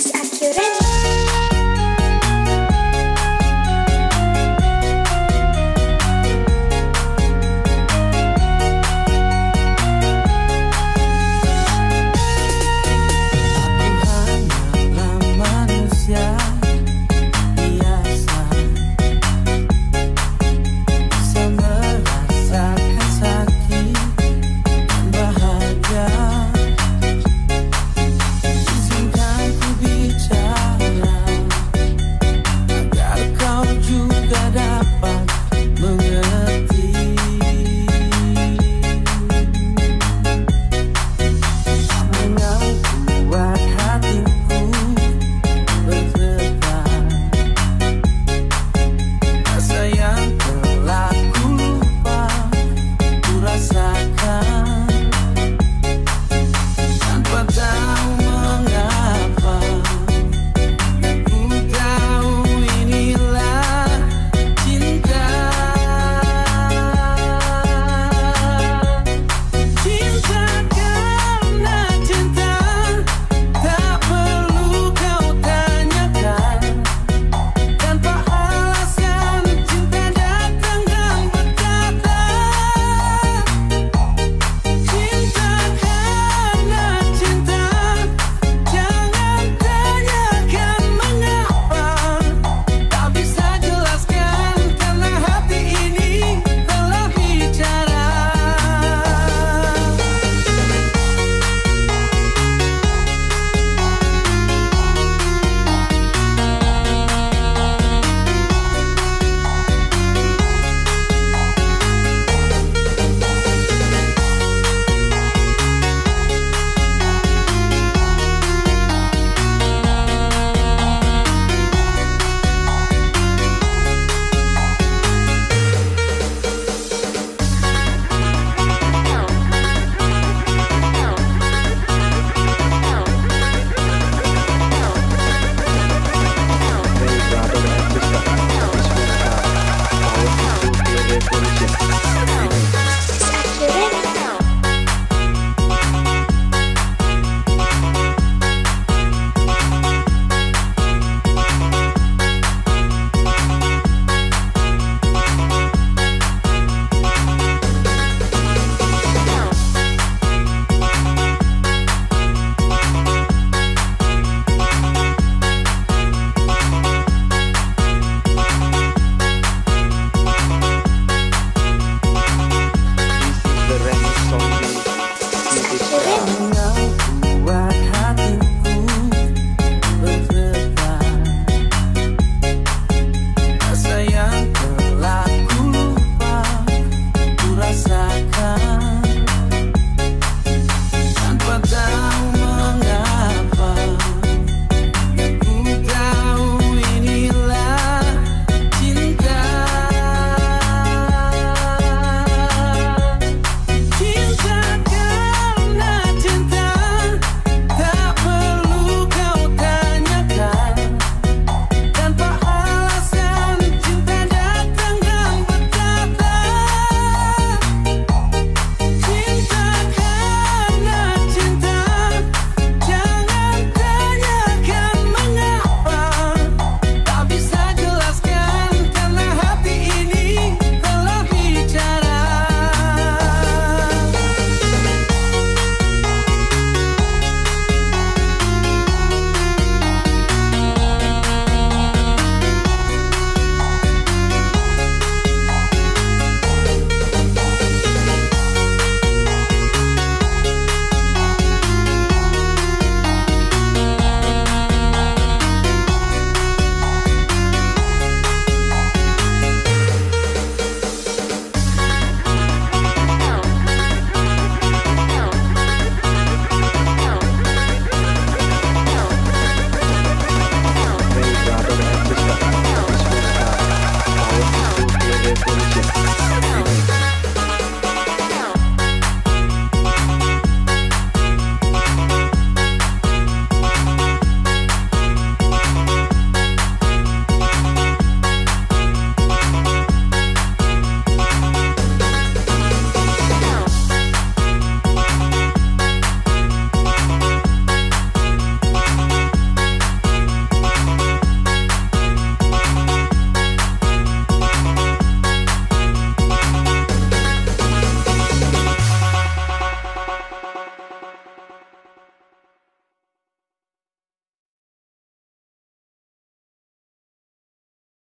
It's accurate.